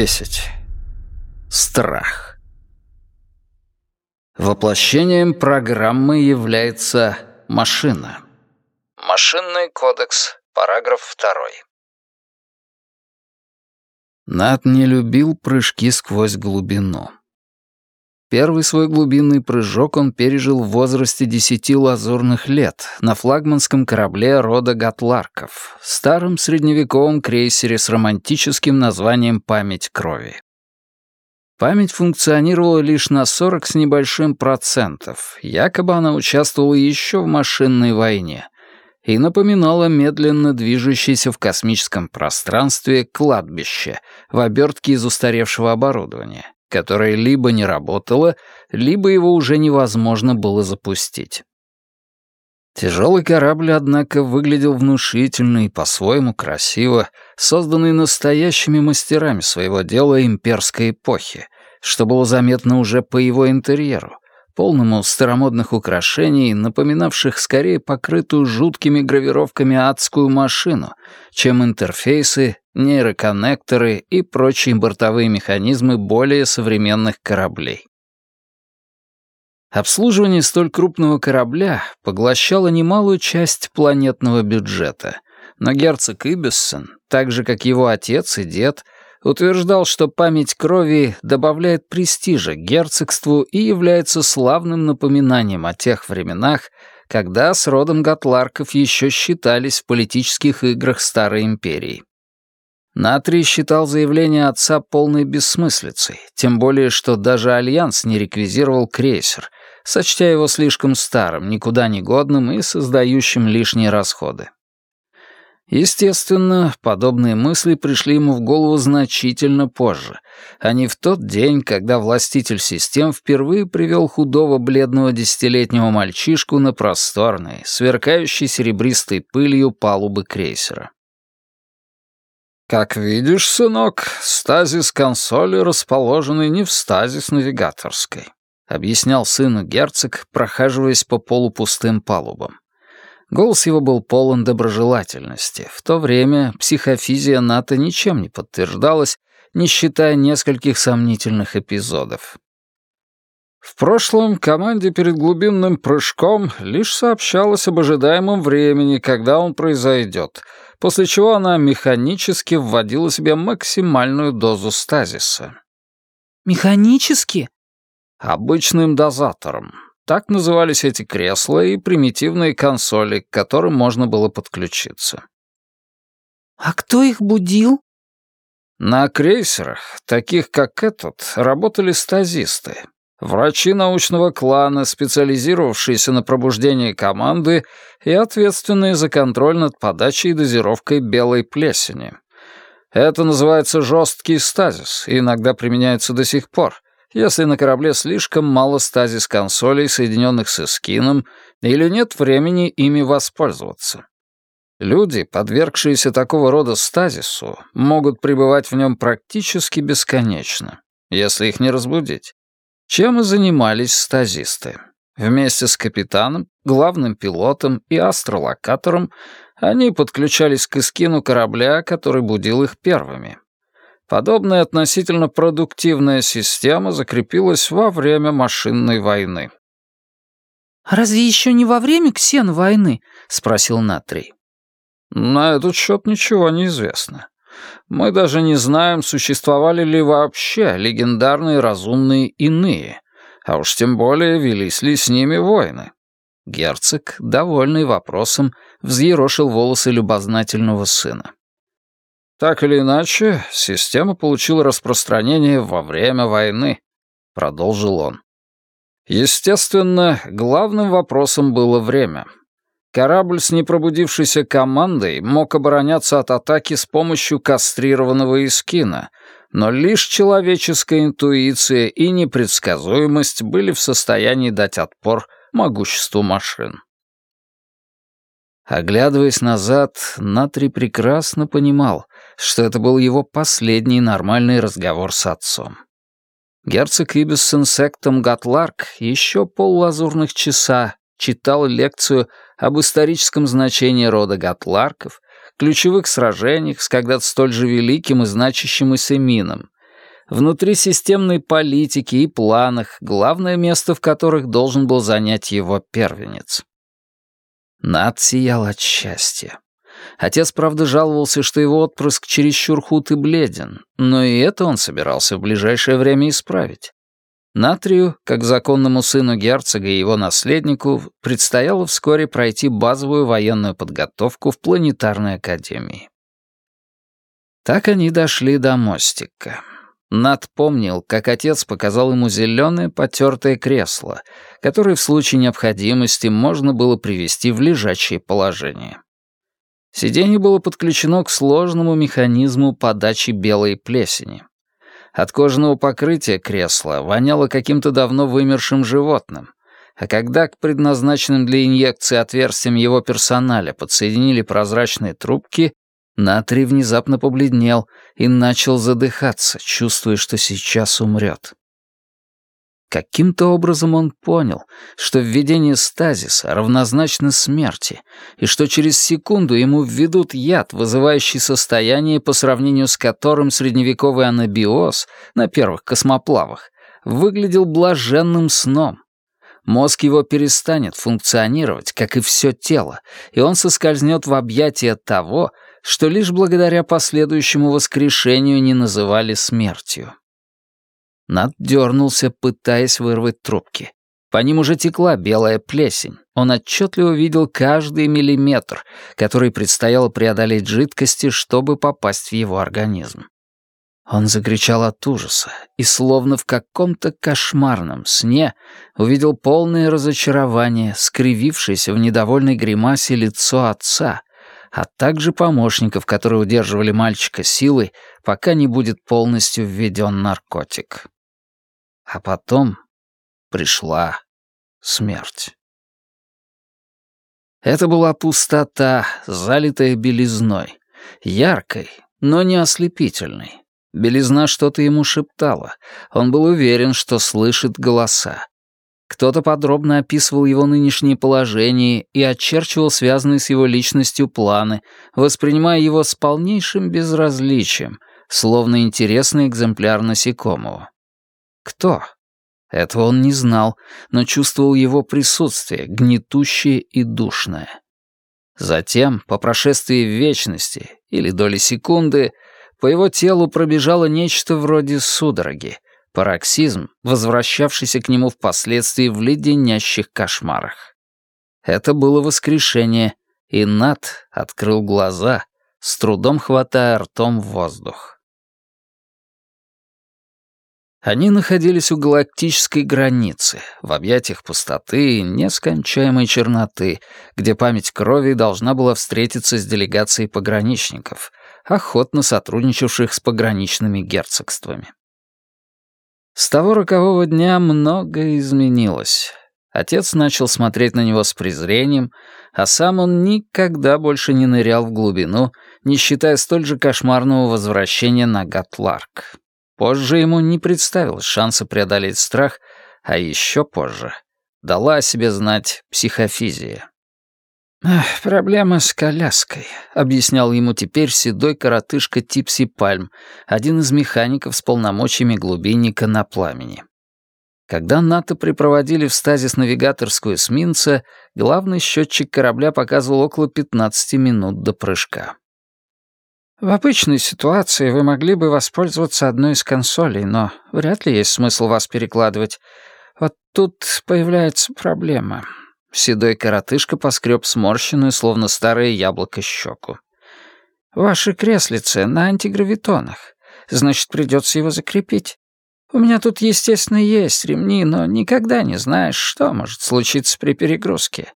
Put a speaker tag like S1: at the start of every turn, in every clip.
S1: 10. Страх. Воплощением программы является машина. Машинный кодекс, параграф 2. Нат не любил прыжки сквозь глубину. Первый свой глубинный прыжок он пережил в возрасте десяти лазурных лет на флагманском корабле рода Гатларков, старом средневековом крейсере с романтическим названием «Память крови». Память функционировала лишь на 40 с небольшим процентов, якобы она участвовала еще в машинной войне и напоминала медленно движущееся в космическом пространстве кладбище в обертке из устаревшего оборудования которое либо не работало, либо его уже невозможно было запустить. Тяжелый корабль, однако, выглядел внушительно и по-своему красиво, созданный настоящими мастерами своего дела имперской эпохи, что было заметно уже по его интерьеру, полному старомодных украшений, напоминавших скорее покрытую жуткими гравировками адскую машину, чем интерфейсы, нейроконнекторы и прочие бортовые механизмы более современных кораблей. Обслуживание столь крупного корабля поглощало немалую часть планетного бюджета, но герцог Ибиссон, так же как его отец и дед, утверждал, что память крови добавляет престижа герцогству и является славным напоминанием о тех временах, когда с родом Гатларков еще считались в политических играх Старой Империи. Натрий считал заявление отца полной бессмыслицей, тем более, что даже Альянс не реквизировал крейсер, сочтя его слишком старым, никуда не годным и создающим лишние расходы. Естественно, подобные мысли пришли ему в голову значительно позже, а не в тот день, когда властитель систем впервые привел худого бледного десятилетнего мальчишку на просторной, сверкающей серебристой пылью палубы крейсера. «Как видишь, сынок, стазис консоли расположенный не в стазис навигаторской», объяснял сыну герцог, прохаживаясь по полупустым палубам. Голос его был полон доброжелательности. В то время психофизия НАТО ничем не подтверждалась, не считая нескольких сомнительных эпизодов. В прошлом команде перед глубинным прыжком лишь сообщалось об ожидаемом времени, когда он произойдет, после чего она механически вводила себе максимальную дозу стазиса.
S2: «Механически?»
S1: «Обычным дозатором. Так назывались эти кресла и примитивные консоли, к которым можно было подключиться.
S2: «А кто их будил?»
S1: На крейсерах, таких как этот, работали стазисты. Врачи научного клана, специализировавшиеся на пробуждении команды и ответственные за контроль над подачей и дозировкой белой плесени. Это называется жесткий стазис и иногда применяется до сих пор — если на корабле слишком мало стазис-консолей, соединенных с эскином, или нет времени ими воспользоваться. Люди, подвергшиеся такого рода стазису, могут пребывать в нем практически бесконечно, если их не разбудить. Чем и занимались стазисты. Вместе с капитаном, главным пилотом и астролокатором они подключались к эскину корабля, который будил их первыми. Подобная относительно продуктивная система закрепилась во время машинной войны.
S2: «Разве еще не во время ксен войны?» — спросил Натрий.
S1: «На этот счет ничего не известно. Мы даже не знаем, существовали ли вообще легендарные разумные иные, а уж тем более велись ли с ними войны». Герцог, довольный вопросом, взъерошил волосы любознательного сына. Так или иначе, система получила распространение во время войны, продолжил он. Естественно, главным вопросом было время. Корабль с непробудившейся командой мог обороняться от атаки с помощью кастрированного эскина, но лишь человеческая интуиция и непредсказуемость были в состоянии дать отпор могуществу машин. Оглядываясь назад, Натри прекрасно понимал, что это был его последний нормальный разговор с отцом. Герцог Ибиссон сектом Гатларк еще поллазурных часа читал лекцию об историческом значении рода Гатларков, ключевых сражениях с когда-то столь же великим и значащим Исемином, внутри системной политики и планах, главное место в которых должен был занять его первенец. Над сиял от счастья. Отец, правда, жаловался, что его отпрыск чересчур худ и бледен, но и это он собирался в ближайшее время исправить. Натрию, как законному сыну герцога и его наследнику, предстояло вскоре пройти базовую военную подготовку в планетарной академии. Так они дошли до мостика. Над помнил, как отец показал ему зеленое потертое кресло, которое в случае необходимости можно было привести в лежачее положение. Сиденье было подключено к сложному механизму подачи белой плесени. От кожаного покрытия кресла воняло каким-то давно вымершим животным, а когда к предназначенным для инъекции отверстиям его персоналя подсоединили прозрачные трубки, Натрий внезапно побледнел и начал задыхаться, чувствуя, что сейчас умрет. Каким-то образом он понял, что введение стазиса равнозначно смерти, и что через секунду ему введут яд, вызывающий состояние, по сравнению с которым средневековый анабиоз на первых космоплавах выглядел блаженным сном. Мозг его перестанет функционировать, как и все тело, и он соскользнет в объятия того, что лишь благодаря последующему воскрешению не называли смертью. Над дернулся, пытаясь вырвать трубки. По ним уже текла белая плесень. Он отчетливо видел каждый миллиметр, который предстояло преодолеть жидкости, чтобы попасть в его организм. Он закричал от ужаса и, словно в каком-то кошмарном сне, увидел полное разочарование, скривившееся в недовольной гримасе лицо отца, а также помощников, которые удерживали мальчика силой, пока не будет полностью введен наркотик. А потом пришла смерть. Это была пустота, залитая белизной, яркой, но не ослепительной. Белизна что-то ему шептала. Он был уверен, что слышит голоса. Кто-то подробно описывал его нынешнее положение и очерчивал связанные с его личностью планы, воспринимая его с полнейшим безразличием, словно интересный экземпляр насекомого. Кто? Этого он не знал, но чувствовал его присутствие, гнетущее и душное. Затем, по прошествии вечности или доли секунды, по его телу пробежало нечто вроде судороги, пароксизм, возвращавшийся к нему впоследствии в леденящих кошмарах. Это было воскрешение, и Нат открыл глаза, с трудом хватая ртом воздух. Они находились у галактической границы, в объятиях пустоты и нескончаемой черноты, где память крови должна была встретиться с делегацией пограничников, охотно сотрудничавших с пограничными герцогствами. С того рокового дня многое изменилось. Отец начал смотреть на него с презрением, а сам он никогда больше не нырял в глубину, не считая столь же кошмарного возвращения на Гатларк. Позже ему не представилось шанса преодолеть страх, а еще позже дала о себе знать психофизия. «Проблема с коляской», — объяснял ему теперь седой коротышка Типси Пальм, один из механиков с полномочиями глубинника на пламени. Когда НАТО припроводили в стазис навигаторскую эсминца, главный счетчик корабля показывал около 15 минут до прыжка. В обычной ситуации вы могли бы воспользоваться одной из консолей, но вряд ли есть смысл вас перекладывать. Вот тут появляется проблема. Седой коротышка поскреб сморщенную, словно старое яблоко, щеку. Ваши креслицы на антигравитонах. Значит, придется его закрепить. У меня тут, естественно, есть ремни, но никогда не знаешь, что может случиться при перегрузке.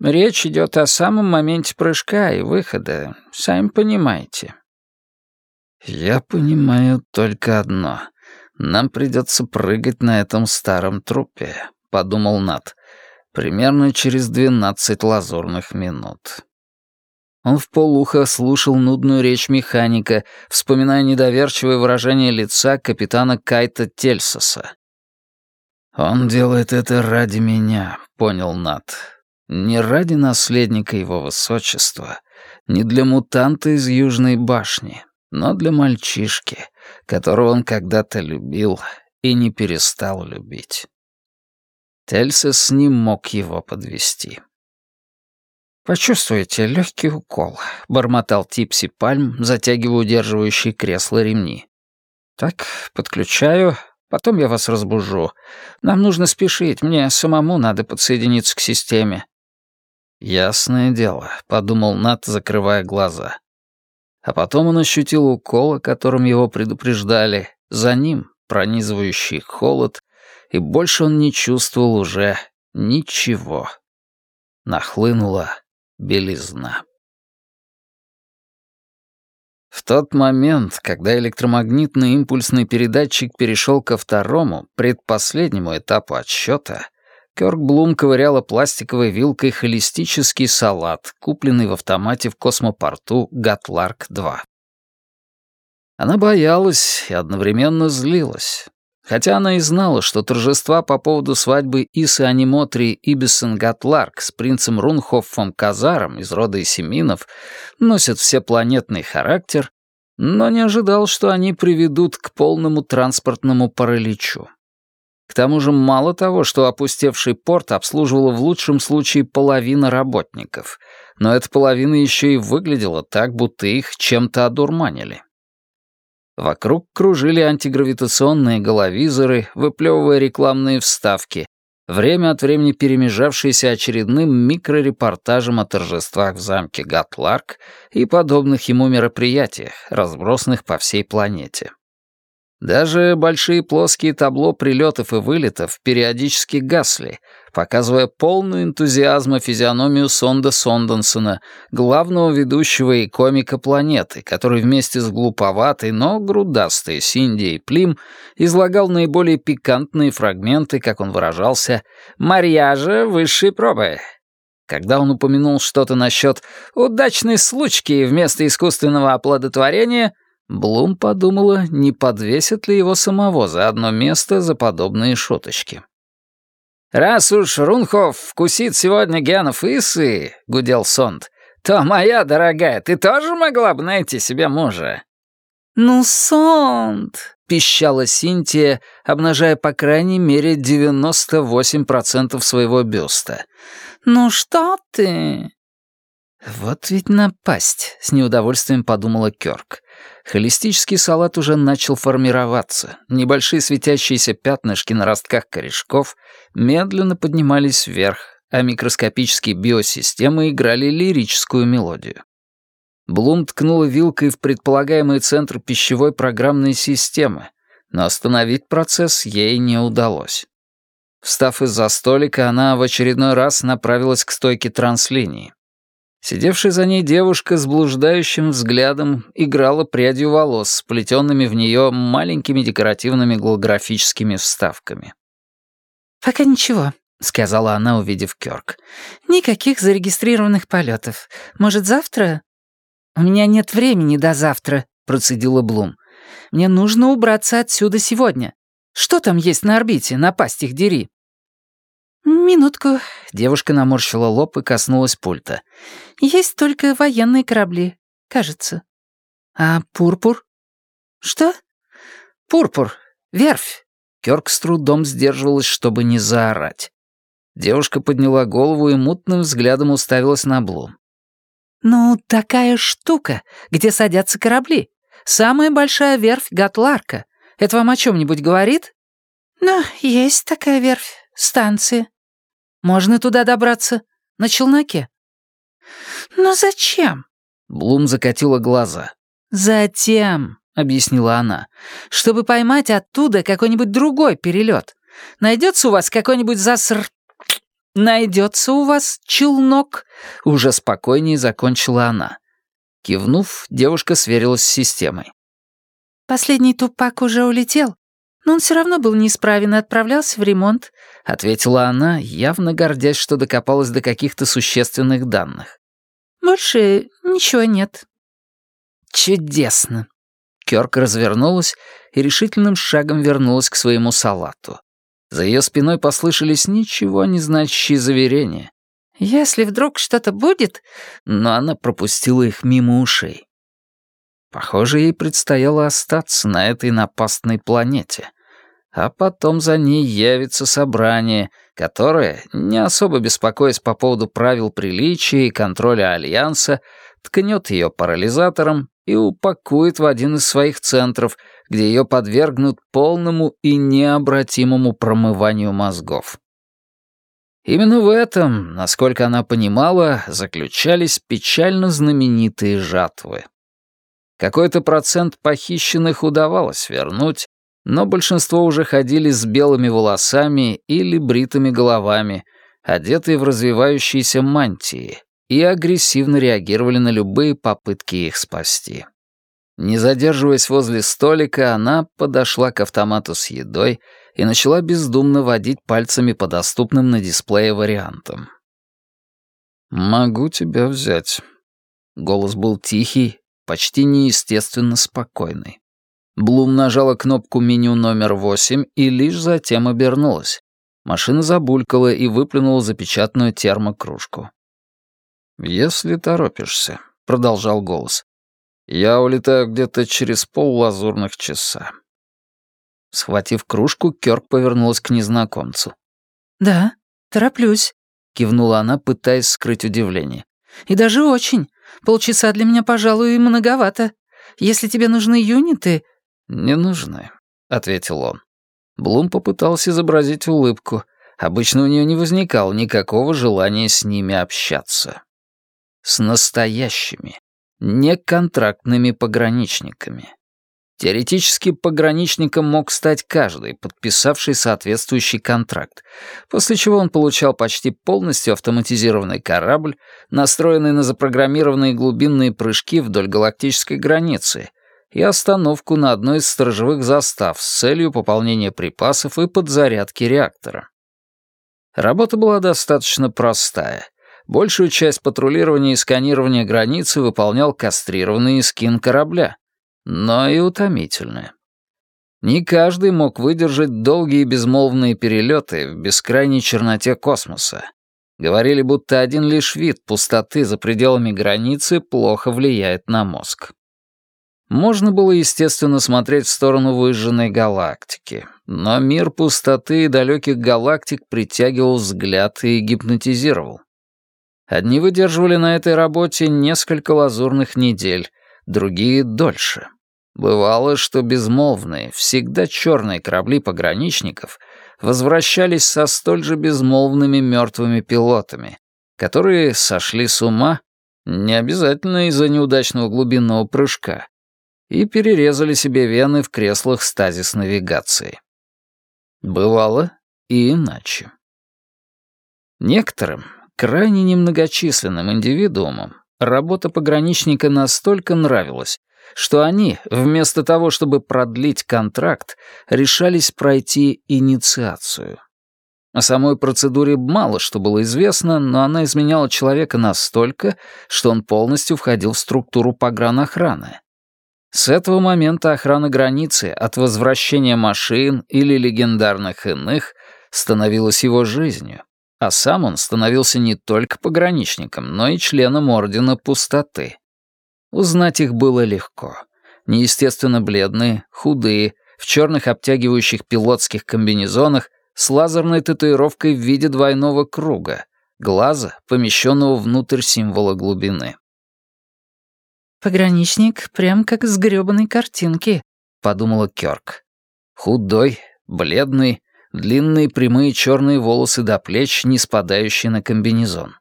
S1: Речь идет о самом моменте прыжка и выхода, сами понимаете. «Я понимаю только одно. Нам придется прыгать на этом старом трупе», — подумал Нат. «Примерно через двенадцать лазурных минут». Он в полухо слушал нудную речь механика, вспоминая недоверчивое выражение лица капитана Кайта Тельсоса. «Он делает это ради меня», — понял Нат. «Не ради наследника его высочества, не для мутанта из Южной башни, но для мальчишки, которого он когда-то любил и не перестал любить. Тельсес не мог его подвести. «Почувствуете легкий укол», — бормотал Типси Пальм, затягивая удерживающие кресло ремни. «Так, подключаю, потом я вас разбужу. Нам нужно спешить, мне самому надо подсоединиться к системе». «Ясное дело», — подумал Нат, закрывая глаза. А потом он ощутил укол, о котором его предупреждали. За ним пронизывающий холод, и больше он не чувствовал уже ничего. Нахлынула белизна. В тот момент, когда электромагнитный импульсный передатчик перешел ко второму, предпоследнему этапу отсчета, Кёрк Блум ковыряла пластиковой вилкой холистический салат, купленный в автомате в космопорту Гатларк-2. Она боялась и одновременно злилась. Хотя она и знала, что торжества по поводу свадьбы Исы Анимотри Ибисон Гатларк с принцем Рунхоффом Казаром из рода Исеминов носят всепланетный характер, но не ожидал, что они приведут к полному транспортному параличу. К тому же мало того, что опустевший порт обслуживала в лучшем случае половина работников, но эта половина еще и выглядела так, будто их чем-то одурманили. Вокруг кружили антигравитационные головизоры, выплевывая рекламные вставки, время от времени перемежавшиеся очередным микрорепортажем о торжествах в замке Гатларк и подобных ему мероприятиях, разбросанных по всей планете. Даже большие плоские табло прилетов и вылетов периодически гасли, показывая полную энтузиазма физиономию Сонда Сонденсона, главного ведущего и комика планеты, который вместе с глуповатой, но грудастой Синдией Плим излагал наиболее пикантные фрагменты, как он выражался, «марьяжа высшей пробы». Когда он упомянул что-то насчет «удачной случки вместо искусственного оплодотворения», Блум подумала, не подвесят ли его самого за одно место за подобные шуточки. «Раз уж Рунхов вкусит сегодня генов Исы», — гудел Сонд, «то, моя дорогая, ты тоже могла бы найти себе мужа».
S2: «Ну, Сонд», — пищала Синтия, обнажая по крайней мере 98% своего бюста. «Ну что ты?» «Вот ведь напасть», — с неудовольствием подумала Кёрк. Холистический салат уже начал формироваться. Небольшие светящиеся пятнышки на ростках корешков медленно поднимались вверх, а микроскопические биосистемы играли лирическую мелодию. Блум ткнула вилкой в предполагаемый центр пищевой программной системы, но остановить процесс ей не удалось. Встав из-за столика, она в очередной раз направилась к стойке транслинии. Сидевшая за ней девушка с блуждающим взглядом играла прядью волос, сплетенными в нее маленькими декоративными голографическими вставками.
S3: «Пока ничего», — сказала она, увидев Кёрк. «Никаких зарегистрированных полетов. Может, завтра?» «У меня нет времени до завтра», — процедила Блум. «Мне нужно убраться отсюда сегодня. Что там есть на орбите, напасть их дери?»
S2: «Минутку». Девушка наморщила лоб и коснулась пульта.
S3: «Есть только военные корабли, кажется».
S2: «А пурпур?»
S3: «Что?»
S2: «Пурпур. Верфь». Кёрк с трудом сдерживалась, чтобы не заорать. Девушка подняла голову и мутным взглядом уставилась на Блум.
S3: «Ну, такая штука, где садятся корабли. Самая большая верфь Гатларка. Это вам о чем-нибудь говорит?» «Ну, есть такая верфь. Станция. Можно туда добраться? На челноке?» «Но зачем?»
S2: Блум закатила глаза.
S3: «Затем», — объяснила она, «чтобы поймать оттуда какой-нибудь другой перелет. Найдется у вас какой-нибудь заср... Найдется у вас челнок?»
S2: Уже спокойнее закончила она. Кивнув, девушка сверилась с системой.
S3: «Последний тупак уже улетел, но он все равно был неисправен и отправлялся в ремонт», —
S2: ответила она, явно гордясь, что докопалась до каких-то существенных данных.
S3: «Больше ничего нет».
S2: «Чудесно». Кёрк развернулась и решительным шагом вернулась к своему салату. За ее спиной послышались ничего не значащие заверения.
S3: «Если вдруг что-то будет...»
S2: Но она пропустила их мимо ушей.
S1: Похоже, ей предстояло остаться на этой напастной планете. А потом за ней явится собрание, которое, не особо беспокоясь по поводу правил приличия и контроля Альянса, ткнет ее парализатором и упакует в один из своих центров, где ее подвергнут полному и необратимому промыванию мозгов. Именно в этом, насколько она понимала, заключались печально знаменитые жатвы. Какой-то процент похищенных удавалось вернуть, но большинство уже ходили с белыми волосами или бритыми головами, одетые в развивающиеся мантии, и агрессивно реагировали на любые попытки их спасти. Не задерживаясь возле столика, она подошла к автомату с едой и начала бездумно водить пальцами по доступным на дисплее вариантам. «Могу тебя взять». Голос был тихий, почти неестественно спокойный. Блум нажала кнопку меню номер восемь и лишь затем обернулась. Машина забулькала и выплюнула запечатанную термокружку. «Если торопишься», — продолжал голос, — «я улетаю где-то через пол лазурных часа». Схватив кружку, Кёрк повернулась к незнакомцу.
S3: «Да, тороплюсь», — кивнула она, пытаясь скрыть удивление. «И даже очень. Полчаса для меня, пожалуй, многовато. Если тебе нужны юниты...»
S1: «Не нужны», — ответил он. Блум попытался изобразить улыбку. Обычно у нее не возникало никакого желания с ними общаться. С настоящими, неконтрактными пограничниками. Теоретически пограничником мог стать каждый, подписавший соответствующий контракт, после чего он получал почти полностью автоматизированный корабль, настроенный на запрограммированные глубинные прыжки вдоль галактической границы, и остановку на одной из сторожевых застав с целью пополнения припасов и подзарядки реактора. Работа была достаточно простая. Большую часть патрулирования и сканирования границы выполнял кастрированный скин корабля — но и утомительное. Не каждый мог выдержать долгие безмолвные перелеты в бескрайней черноте космоса. Говорили, будто один лишь вид пустоты за пределами границы плохо влияет на мозг. Можно было, естественно, смотреть в сторону выжженной галактики, но мир пустоты и далеких галактик притягивал взгляд и гипнотизировал. Одни выдерживали на этой работе несколько лазурных недель, другие — дольше. Бывало, что безмолвные, всегда черные корабли пограничников возвращались со столь же безмолвными мертвыми пилотами, которые сошли с ума, не обязательно из-за неудачного глубинного прыжка, и перерезали себе вены в креслах стазис навигации. Бывало и иначе. Некоторым, крайне немногочисленным индивидуумам Работа пограничника настолько нравилась, что они, вместо того, чтобы продлить контракт, решались пройти инициацию. О самой процедуре мало что было известно, но она изменяла человека настолько, что он полностью входил в структуру погранохраны. С этого момента охрана границы от возвращения машин или легендарных иных становилась его жизнью а сам он становился не только пограничником, но и членом Ордена Пустоты. Узнать их было легко. Неестественно бледные, худые, в черных обтягивающих пилотских комбинезонах с лазерной татуировкой в виде двойного круга, глаза, помещенного внутрь символа глубины.
S3: «Пограничник прям как с грёбаной картинки», — подумала Кёрк.
S1: Худой, бледный, длинные прямые черные волосы до плеч, не спадающие на комбинезон.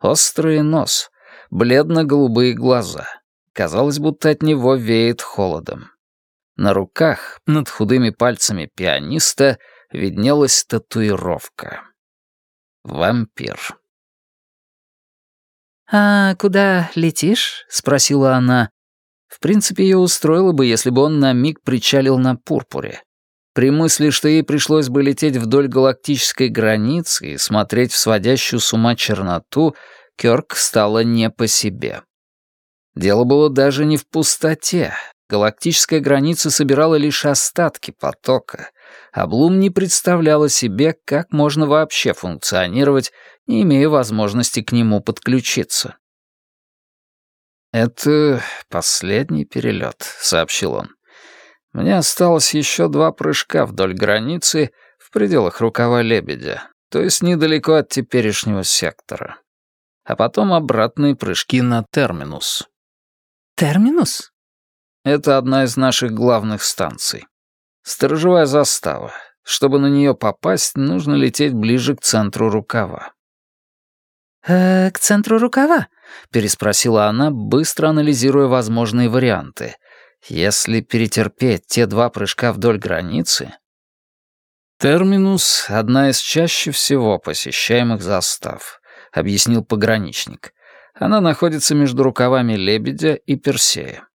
S1: Острый нос, бледно-голубые глаза. Казалось, будто от него веет холодом. На руках, над худыми пальцами пианиста, виднелась татуировка. Вампир.
S3: «А куда летишь?» — спросила она.
S1: В принципе, ее устроило бы, если бы он на миг причалил на пурпуре. При мысли, что ей пришлось бы лететь вдоль галактической границы и смотреть в сводящую с ума черноту, Кёрк стало не по себе. Дело было даже не в пустоте. Галактическая граница собирала лишь остатки потока, а Блум не представляла себе, как можно вообще функционировать, не имея возможности к нему подключиться. «Это последний перелет», — сообщил он. «Мне осталось еще два прыжка вдоль границы в пределах рукава лебедя, то есть недалеко от теперешнего сектора. А потом обратные прыжки на терминус».
S3: «Терминус?»
S1: «Это одна из наших главных станций. Сторожевая застава. Чтобы на нее попасть, нужно лететь ближе к центру рукава.
S3: «Э, «К центру рукава?»
S1: — переспросила она, быстро анализируя возможные варианты. «Если перетерпеть те два прыжка вдоль границы...» «Терминус — одна из чаще всего посещаемых застав», — объяснил пограничник. «Она находится между рукавами Лебедя и Персея».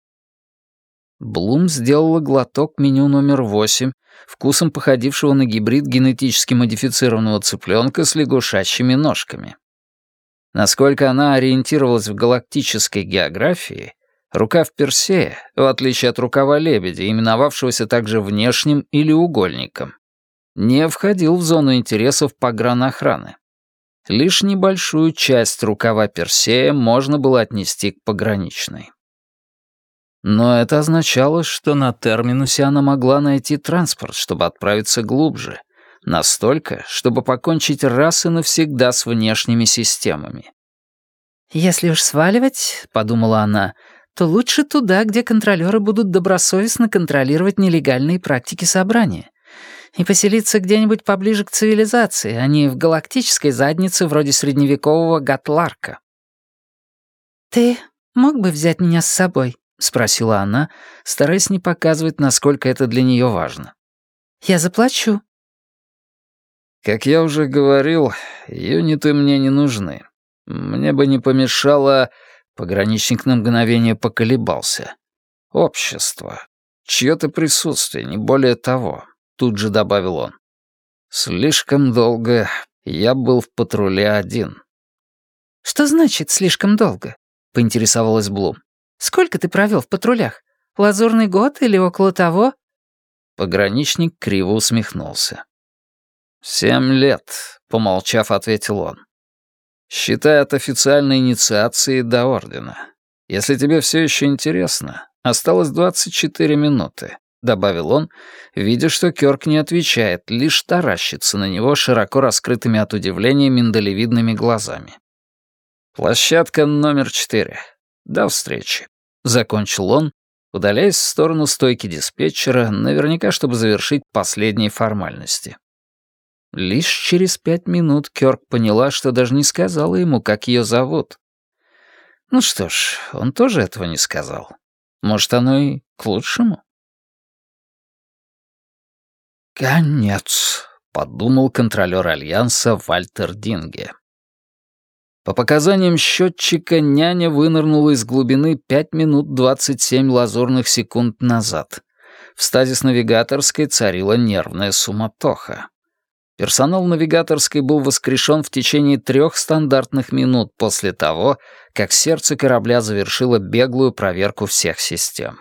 S1: Блум сделала глоток меню номер восемь, вкусом походившего на гибрид генетически модифицированного цыпленка с лягушачьими ножками. Насколько она ориентировалась в галактической географии, рукав Персея, в отличие от рукава лебедя, именовавшегося также внешним или угольником, не входил в зону интересов погранохраны. Лишь небольшую часть рукава Персея можно было отнести к пограничной. Но это означало, что на терминусе она могла найти транспорт, чтобы отправиться глубже, Настолько, чтобы покончить раз и навсегда с внешними системами.
S3: «Если уж сваливать, — подумала она, — то лучше туда, где контролеры будут добросовестно контролировать нелегальные практики собрания, и поселиться где-нибудь поближе к цивилизации, а не в галактической заднице вроде средневекового Гатларка». «Ты мог бы взять меня с собой?» — спросила она, стараясь не показывать, насколько это для нее важно. «Я заплачу».
S1: Как я уже говорил, юниты мне не нужны. Мне бы не помешало... Пограничник на мгновение поколебался. Общество. Чье-то присутствие, не более того. Тут же добавил он. Слишком долго я был в патруле один.
S3: «Что значит «слишком долго»?» — поинтересовалась Блум. «Сколько ты провел в патрулях? Лазурный год или около того?»
S1: Пограничник криво усмехнулся. «Семь лет», — помолчав, ответил он. «Считай от официальной инициации до ордена. Если тебе все еще интересно, осталось 24 минуты», — добавил он, видя, что Кёрк не отвечает, лишь таращится на него широко раскрытыми от удивления миндалевидными глазами. «Площадка номер четыре. До встречи», — закончил он, удаляясь в сторону стойки диспетчера, наверняка, чтобы завершить последние формальности. Лишь через пять минут Кёрк поняла, что даже не сказала ему, как ее зовут. Ну что ж, он тоже этого не сказал. Может, оно и к лучшему? «Конец», — подумал контролер Альянса Вальтер Динге. По показаниям счетчика, няня вынырнула из глубины 5 минут 27 лазурных секунд назад. В стазис-навигаторской царила нервная суматоха. Персонал навигаторской был воскрешен в течение трех стандартных минут после того, как сердце корабля завершило беглую проверку всех систем.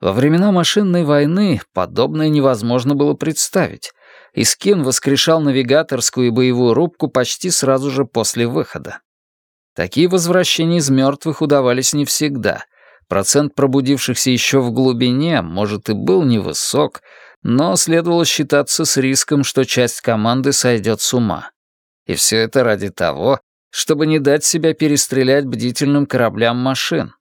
S1: Во времена машинной войны подобное невозможно было представить, и Скин воскрешал навигаторскую и боевую рубку почти сразу же после выхода. Такие возвращения из мертвых удавались не всегда. Процент пробудившихся еще в глубине, может, и был невысок, но следовало считаться с риском, что часть команды сойдет с ума. И все это ради того, чтобы не дать себя перестрелять бдительным кораблям машин.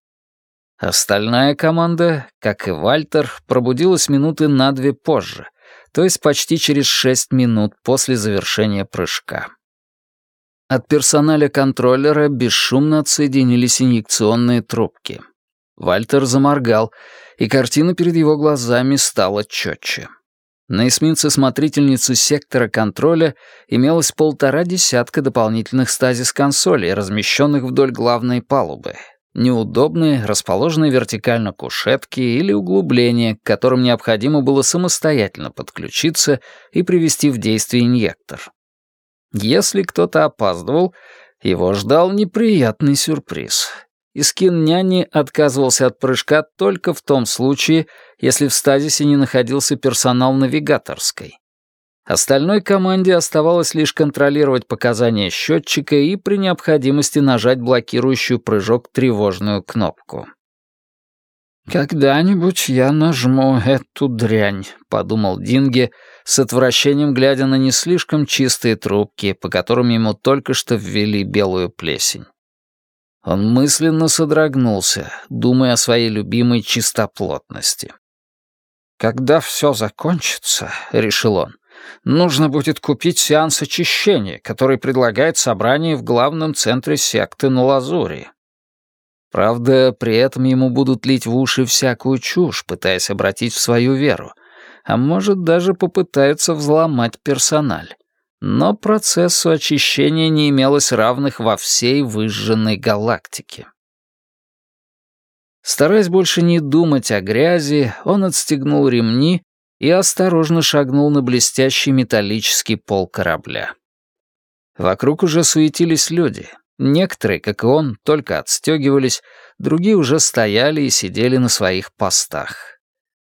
S1: Остальная команда, как и Вальтер, пробудилась минуты на две позже, то есть почти через шесть минут после завершения прыжка. От персоналя контроллера бесшумно отсоединились инъекционные трубки. Вальтер заморгал, и картина перед его глазами стала четче. На эсминце-смотрительницу сектора контроля имелось полтора десятка дополнительных стазис-консолей, размещенных вдоль главной палубы. Неудобные, расположенные вертикально кушетки или углубления, к которым необходимо было самостоятельно подключиться и привести в действие инъектор. Если кто-то опаздывал, его ждал неприятный сюрприз — Искин няни отказывался от прыжка только в том случае, если в стазисе не находился персонал навигаторской. Остальной команде оставалось лишь контролировать показания счетчика и при необходимости нажать блокирующую прыжок тревожную кнопку. «Когда-нибудь я нажму эту дрянь», — подумал Динге, с отвращением глядя на не слишком чистые трубки, по которым ему только что ввели белую плесень. Он мысленно содрогнулся, думая о своей любимой чистоплотности. «Когда все закончится», — решил он, — «нужно будет купить сеанс очищения, который предлагает собрание в главном центре секты на Лазуре. Правда, при этом ему будут лить в уши всякую чушь, пытаясь обратить в свою веру, а может даже попытаются взломать персональ. Но процессу очищения не имелось равных во всей выжженной галактике. Стараясь больше не думать о грязи, он отстегнул ремни и осторожно шагнул на блестящий металлический пол корабля. Вокруг уже суетились люди — Некоторые, как и он, только отстегивались, другие уже стояли и сидели на своих постах.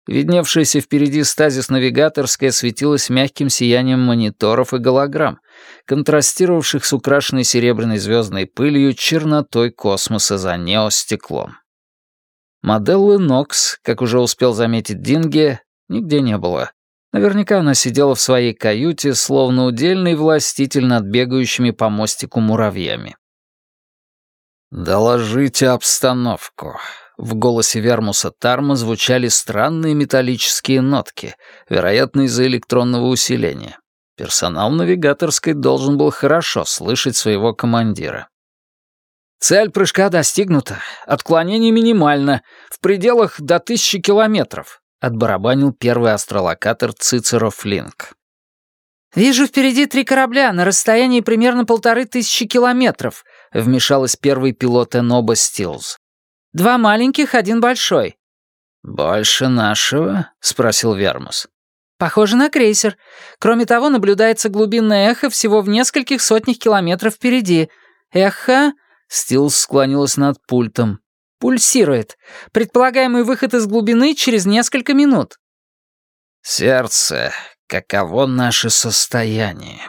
S1: Видневшаяся впереди стазис-навигаторская светилась мягким сиянием мониторов и голограмм, контрастировавших с украшенной серебряной звездной пылью чернотой космоса за неостеклом. Моделлы Нокс, как уже успел заметить Динге, нигде не было. Наверняка она сидела в своей каюте, словно удельный властитель над бегающими по мостику муравьями. «Доложите обстановку». В голосе Вермуса Тарма звучали странные металлические нотки, вероятно, из-за электронного усиления. Персонал навигаторской должен был хорошо слышать своего командира. «Цель прыжка достигнута. Отклонение минимально. В пределах до тысячи километров», — отбарабанил первый астролокатор Цицеро Флинк.
S3: «Вижу впереди три корабля на расстоянии примерно полторы тысячи километров», — вмешалась первый пилот Эноба Стилз. «Два маленьких, один большой».
S1: «Больше нашего?» — спросил Вермус.
S3: «Похоже на крейсер. Кроме того, наблюдается глубинное эхо всего в нескольких сотнях километров впереди. Эхо...» — Стилз склонилась над пультом. «Пульсирует. Предполагаемый выход из глубины через несколько минут».
S1: «Сердце, каково наше состояние?»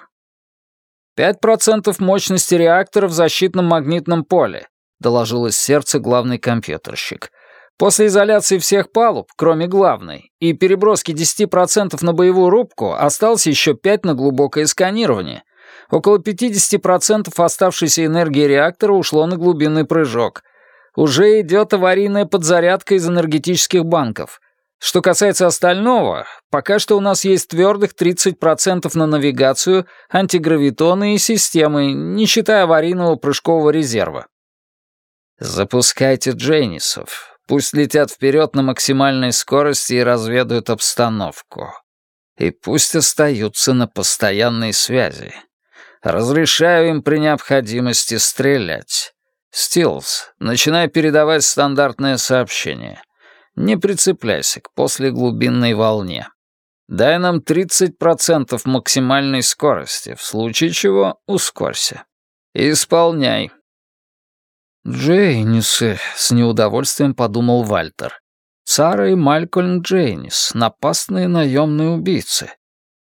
S2: «Пять процентов мощности реактора в защитном магнитном поле», — доложил из сердца главный компьютерщик. «После изоляции всех палуб, кроме главной, и переброски 10% на боевую рубку, осталось еще 5 на глубокое сканирование. Около 50% оставшейся энергии реактора ушло на глубинный прыжок. Уже идет аварийная подзарядка из энергетических банков. Что касается остального, пока что у нас есть твердых 30% на навигацию, антигравитоны и системы, не считая аварийного прыжкового резерва.
S1: Запускайте Джейнисов. Пусть летят вперед на максимальной скорости и разведают обстановку. И пусть остаются на постоянной связи. Разрешаю им при необходимости стрелять. Стилс, начинай передавать стандартное сообщение — не прицепляйся к послеглубинной волне. Дай нам 30% максимальной скорости, в случае чего ускорься. Исполняй. «Джейнисы», — с неудовольствием подумал Вальтер. «Сара и Малькольм Джейнис, напастные наемные убийцы.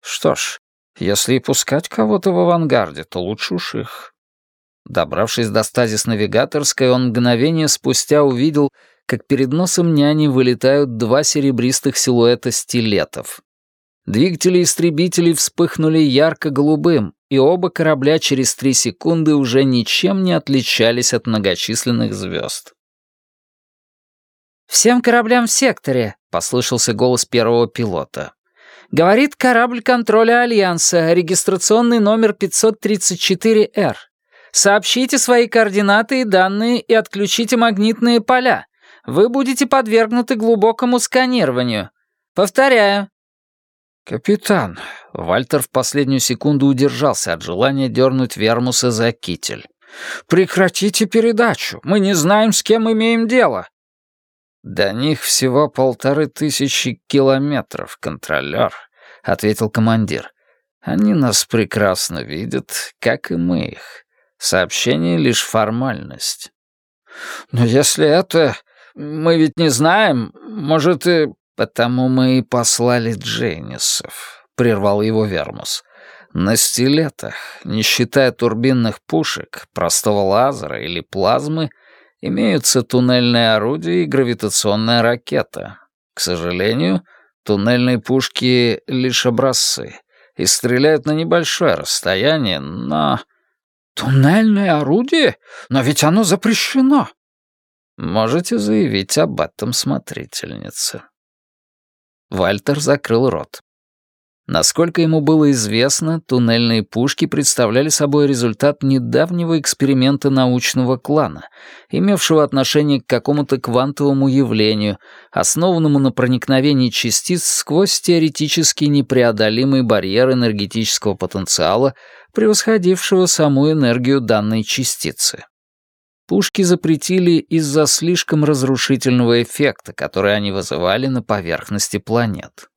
S1: Что ж, если и пускать кого-то в авангарде, то лучше уж их». Добравшись до стазис навигаторской, он мгновение спустя увидел, как перед носом няни вылетают два серебристых силуэта стилетов. Двигатели истребителей вспыхнули ярко-голубым, и оба корабля через три секунды уже ничем не отличались от многочисленных звезд.
S3: «Всем кораблям в секторе», — послышался голос первого пилота. «Говорит корабль контроля Альянса, регистрационный номер 534-Р. Сообщите свои координаты и данные и отключите магнитные поля вы будете подвергнуты глубокому сканированию. Повторяю».
S1: «Капитан», — Вальтер в последнюю секунду удержался от желания дернуть Вермуса за китель. «Прекратите передачу, мы не знаем, с кем имеем дело». «До них всего полторы тысячи километров, контролер», — ответил командир. «Они нас прекрасно видят, как и мы их. Сообщение — лишь формальность».
S2: «Но если это мы ведь не знаем, может, и...»
S1: «Потому мы и послали Джейнисов», — прервал его Вермус. «На стилетах, не считая турбинных пушек, простого лазера или плазмы, имеются туннельные орудия и гравитационная ракета. К сожалению, туннельные пушки — лишь образцы и стреляют на небольшое расстояние, но...»
S2: «Туннельное орудие? Но ведь оно запрещено!»
S1: «Можете заявить об этом смотрительнице». Вальтер закрыл рот. Насколько ему было известно, туннельные пушки представляли собой результат недавнего эксперимента научного клана, имевшего отношение к какому-то квантовому явлению, основанному на проникновении частиц сквозь теоретически непреодолимый барьер энергетического потенциала, превосходившего саму энергию данной частицы. Пушки запретили из-за слишком разрушительного эффекта, который они вызывали на поверхности планет.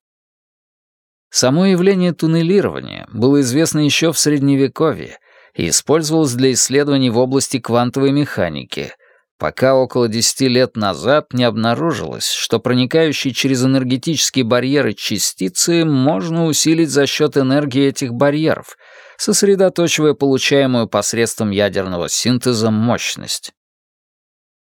S1: Само явление туннелирования было известно еще в Средневековье и использовалось для исследований в области квантовой механики, пока около 10 лет назад не обнаружилось, что проникающие через энергетические барьеры частицы можно усилить за счет энергии этих барьеров, сосредоточивая получаемую посредством ядерного синтеза мощность.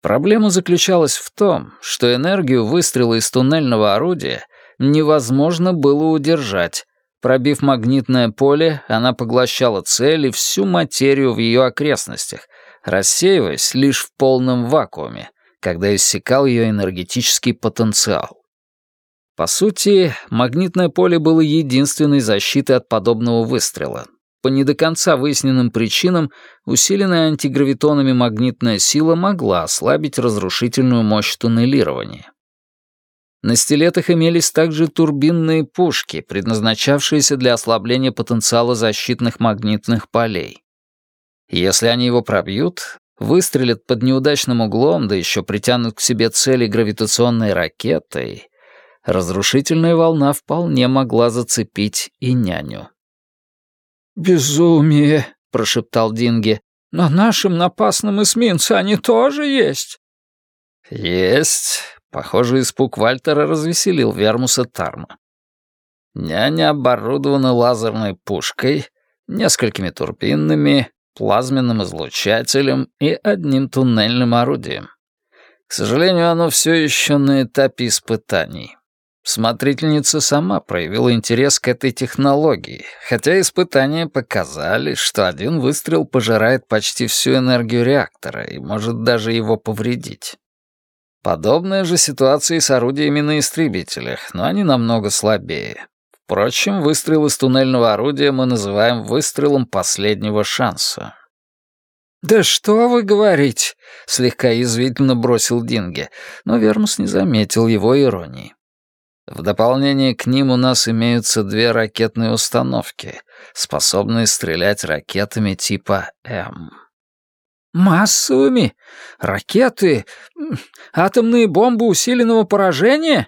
S1: Проблема заключалась в том, что энергию выстрела из туннельного орудия невозможно было удержать. Пробив магнитное поле, она поглощала цель и всю материю в ее окрестностях, рассеиваясь лишь в полном вакууме, когда иссякал ее энергетический потенциал. По сути, магнитное поле было единственной защитой от подобного выстрела. По не до конца выясненным причинам усиленная антигравитонами магнитная сила могла ослабить разрушительную мощь туннелирования. На стилетах имелись также турбинные пушки, предназначавшиеся для ослабления потенциала защитных магнитных полей. Если они его пробьют, выстрелят под неудачным углом, да еще притянут к себе цели гравитационной ракетой, разрушительная волна вполне могла зацепить и няню.
S2: «Безумие!» — прошептал Динги. «На нашем напасном эсминце они тоже есть?»
S1: «Есть. Похоже, испуг Вальтера развеселил Вермуса Тарма. Няня оборудована лазерной пушкой, несколькими турбинами, плазменным излучателем и одним туннельным орудием. К сожалению, оно все еще на этапе испытаний. Смотрительница сама проявила интерес к этой технологии, хотя испытания показали, что один выстрел пожирает почти всю энергию реактора и может даже его повредить. Подобная же ситуация и с орудиями на истребителях, но они намного слабее. Впрочем, выстрел из туннельного орудия мы называем выстрелом последнего шанса.
S2: «Да что вы говорите?» — слегка язвительно бросил Динге, но Вермус не заметил его иронии.
S1: В дополнение к ним у нас имеются две ракетные установки, способные стрелять ракетами типа М.
S2: Массовыми? Ракеты? Атомные бомбы усиленного поражения?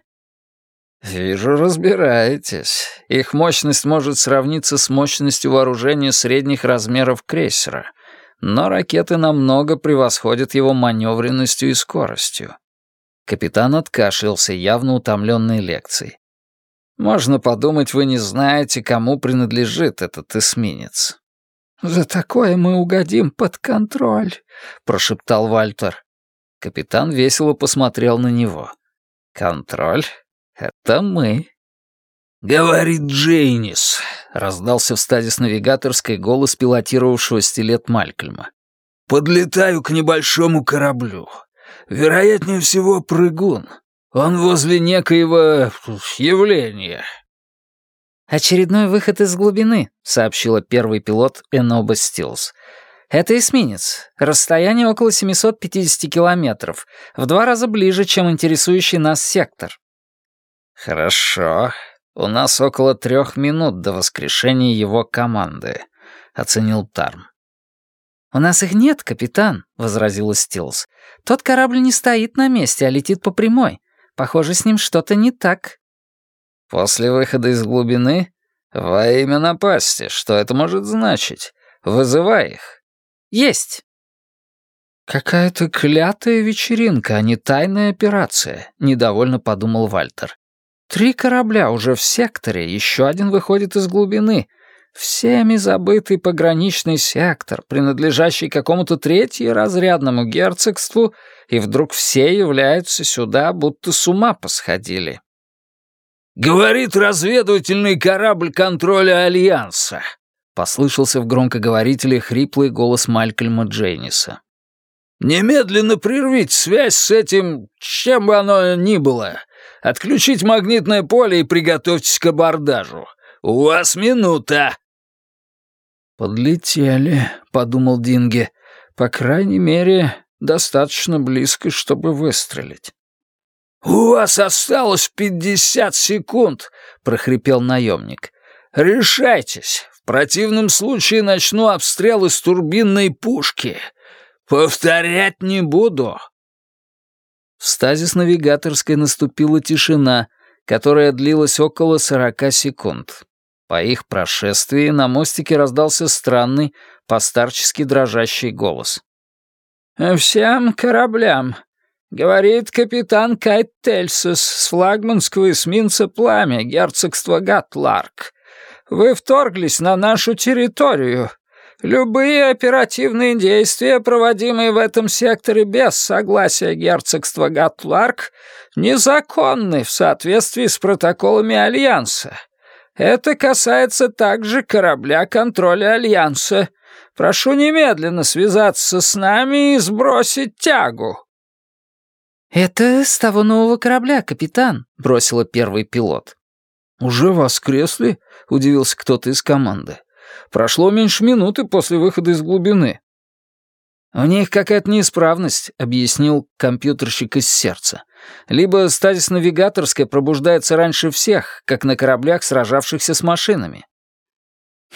S1: Вижу, разбираетесь. Их мощность может сравниться с мощностью вооружения средних размеров крейсера, но ракеты намного превосходят его маневренностью и скоростью. Капитан откашлялся, явно утомленной лекцией. «Можно подумать, вы не знаете, кому принадлежит этот эсминец.
S2: «За такое мы угодим под контроль», — прошептал Вальтер.
S1: Капитан весело посмотрел на него. «Контроль? Это мы».
S4: «Говорит Джейнис», —
S1: раздался в стадис навигаторской голос пилотировавшего стилет Малькольма.
S4: «Подлетаю к небольшому кораблю. Вероятнее всего, прыгун. Он возле некоего явления.
S3: «Очередной выход из глубины», — сообщила первый пилот Эноба Стилс. «Это эсминец. Расстояние около 750 километров. В два раза ближе, чем интересующий нас сектор».
S1: «Хорошо. У нас около трех минут до воскрешения его команды», — оценил Тарм.
S3: «У нас их нет, капитан», — возразила Стилс. «Тот корабль не стоит на месте, а летит по прямой. Похоже, с ним что-то не так».
S1: После выхода из глубины? Во имя напасти. Что это может значить? Вызывай их.
S3: Есть.
S2: «Какая-то клятая вечеринка, а не тайная операция», — недовольно подумал Вальтер.
S1: Три корабля уже в секторе, еще один выходит из глубины. Всеми забытый пограничный сектор, принадлежащий какому-то третьеразрядному герцогству, и вдруг все являются сюда, будто с ума посходили.
S4: «Говорит разведывательный корабль контроля Альянса», — послышался в громкоговорителе хриплый голос Малькольма Джейниса. «Немедленно прервить связь с этим, чем бы оно ни было. Отключить магнитное поле и приготовьтесь к абордажу. У вас минута».
S1: «Подлетели», — подумал Динге. «По крайней мере, достаточно близко, чтобы выстрелить».
S4: «У вас осталось пятьдесят секунд», — прохрипел наемник. «Решайтесь. В противном случае начну обстрел из турбинной пушки. Повторять не буду».
S1: В стазис-навигаторской наступила тишина, которая длилась около сорока секунд. По их прошествии на мостике раздался странный, постарчески дрожащий голос.
S2: «Всем кораблям», — говорит капитан Кайт Тельсус с флагманского эсминца «Пламя» герцогства Гатларк. «Вы вторглись на нашу территорию. Любые оперативные действия, проводимые в этом секторе без согласия герцогства Гатларк, незаконны в соответствии с протоколами Альянса. Это касается также корабля контроля Альянса. Прошу немедленно связаться с нами и сбросить тягу».
S3: «Это с того нового корабля, капитан», — бросила первый пилот.
S1: «Уже воскресли?» — удивился кто-то из команды. «Прошло меньше минуты после выхода из глубины». «У них какая-то неисправность», — объяснил компьютерщик из сердца. «Либо стазис-навигаторская пробуждается раньше всех, как на кораблях, сражавшихся с машинами».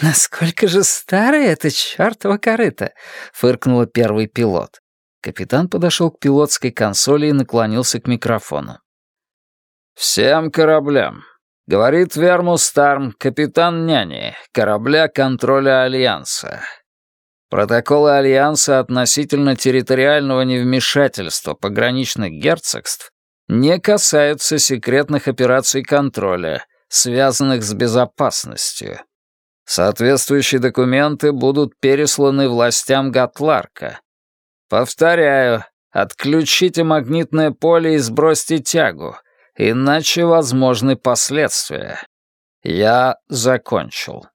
S3: «Насколько же старая эта чертова корыта!» — фыркнула первый пилот.
S1: Капитан подошел к пилотской консоли и наклонился к микрофону. «Всем кораблям. Говорит Вермус Старм, капитан Няни, корабля контроля Альянса. Протоколы Альянса относительно территориального невмешательства пограничных герцогств не касаются секретных операций контроля, связанных с безопасностью. Соответствующие документы будут пересланы властям Гатларка. Повторяю, отключите магнитное поле и сбросьте тягу, иначе возможны последствия. Я закончил.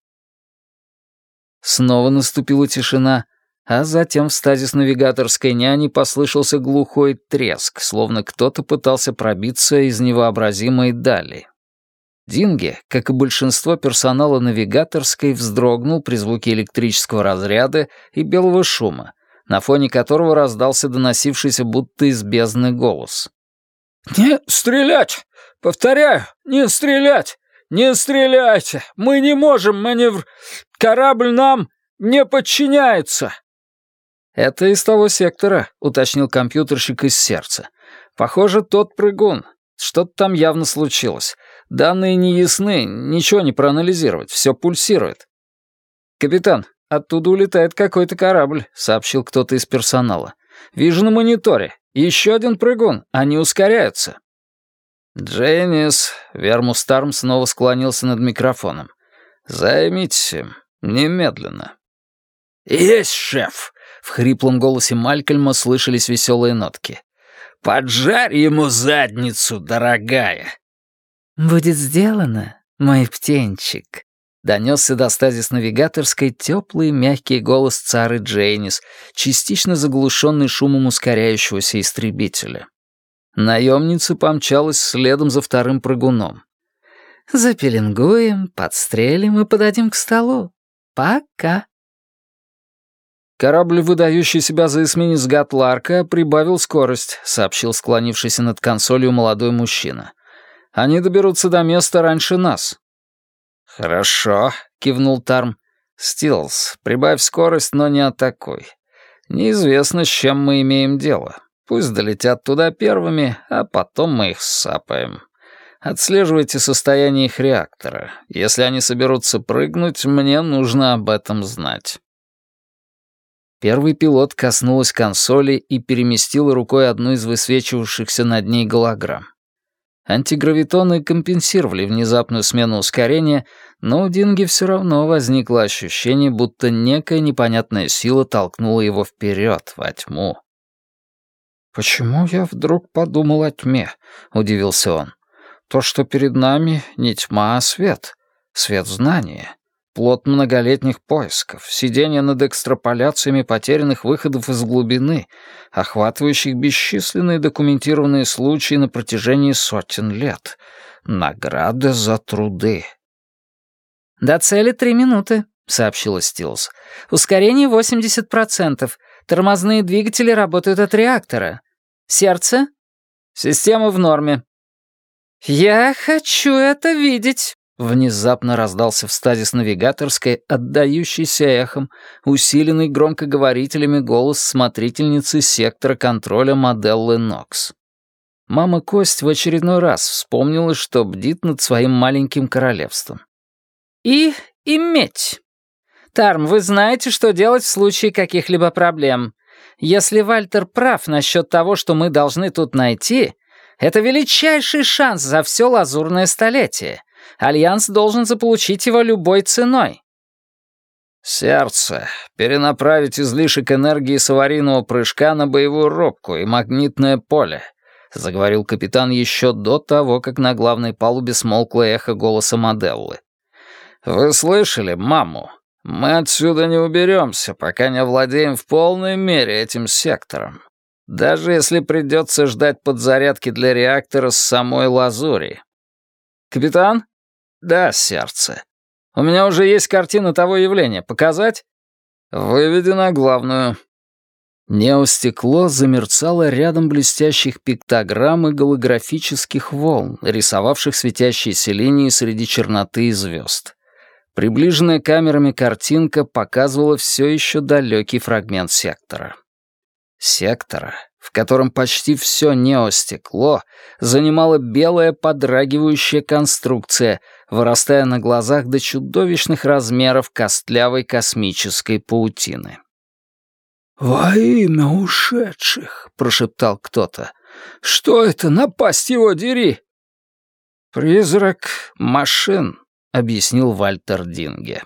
S1: Снова наступила тишина, а затем в стазис навигаторской няни послышался глухой треск, словно кто-то пытался пробиться из невообразимой дали. Динге, как и большинство персонала навигаторской, вздрогнул при звуке электрического разряда и белого шума, на фоне которого раздался доносившийся будто из бездны голос.
S2: «Не стрелять! Повторяю, не стрелять! «Не стреляйте! Мы не можем маневр... Корабль нам не подчиняется!»
S1: «Это из того сектора», — уточнил компьютерщик из сердца. «Похоже, тот прыгун. Что-то там явно случилось. Данные не ясны, ничего не проанализировать, все пульсирует». «Капитан, оттуда улетает какой-то корабль», — сообщил кто-то из персонала. «Вижу на мониторе. Еще один прыгун. Они ускоряются». «Дженнис», — Вермус Старм снова склонился над микрофоном. «Займитесь им. Немедленно».
S4: «Есть, шеф!» — в хриплом голосе Малькольма слышались веселые нотки. «Поджарь ему задницу, дорогая!»
S3: «Будет сделано, мой птенчик», —
S1: донесся до стазис навигаторской теплый мягкий голос цары Джейнис, частично заглушенный шумом ускоряющегося истребителя. Наемница помчалась следом за вторым прыгуном.
S3: «Запеленгуем, подстрелим и подадим к столу. Пока».
S1: «Корабль, выдающий себя за эсминец Гатларка, прибавил скорость», — сообщил склонившийся над консолью молодой мужчина. «Они доберутся до места раньше нас». «Хорошо», — кивнул Тарм. «Стилс, прибавь скорость, но не атакуй. Неизвестно, с чем мы имеем дело. Пусть долетят туда первыми, а потом мы их сапаем. Отслеживайте состояние их реактора. Если они соберутся прыгнуть, мне нужно об этом знать». Первый пилот коснулась консоли и переместила рукой одну из высвечивавшихся над ней голограмм. Антигравитоны компенсировали внезапную смену ускорения, но у Динги все равно возникло ощущение, будто некая непонятная сила толкнула его вперед, во тьму. «Почему я вдруг подумал о тьме?» — удивился он. «То, что перед нами не тьма, а свет. Свет знания плод многолетних поисков, сидение над экстраполяциями потерянных выходов из глубины, охватывающих бесчисленные документированные случаи на протяжении сотен лет. Награда за труды.
S3: «До цели три минуты», — сообщила Стилс. «Ускорение 80%. Тормозные двигатели работают от реактора. Сердце?» «Система в норме». «Я хочу это видеть», Внезапно раздался в стазис навигаторской, отдающийся эхом, усиленный громкоговорителями голос смотрительницы сектора контроля Моделлы Нокс. Мама Кость в очередной раз вспомнила, что бдит над своим маленьким королевством. «И иметь. Тарм, вы знаете, что делать в случае каких-либо проблем. Если Вальтер прав насчет того, что мы должны тут найти, это величайший шанс за все лазурное столетие. Альянс должен заполучить его любой ценой.
S1: Сердце. Перенаправить излишек энергии с аварийного прыжка на боевую робку и магнитное поле, заговорил капитан еще до того, как на главной палубе смолкло эхо голоса Моделлы. Вы слышали, маму? Мы отсюда не уберемся, пока не овладеем в полной мере этим сектором. Даже если придется ждать подзарядки для реактора с самой лазури.
S2: «Капитан?»
S1: «Да, сердце.
S2: У меня уже есть картина того явления. Показать?»
S1: «Выведи на главную». Неостекло замерцало рядом блестящих пиктограмм и голографических волн, рисовавших светящиеся линии среди черноты и звезд. Приближенная камерами картинка показывала все еще далекий фрагмент сектора. Сектора, в котором почти все неостекло, занимала белая подрагивающая конструкция, вырастая на глазах до чудовищных размеров костлявой космической паутины.
S4: «Во имя ушедших!» — прошептал кто-то. «Что это, напасть его дери?»
S1: «Призрак машин», — объяснил Вальтер Динге.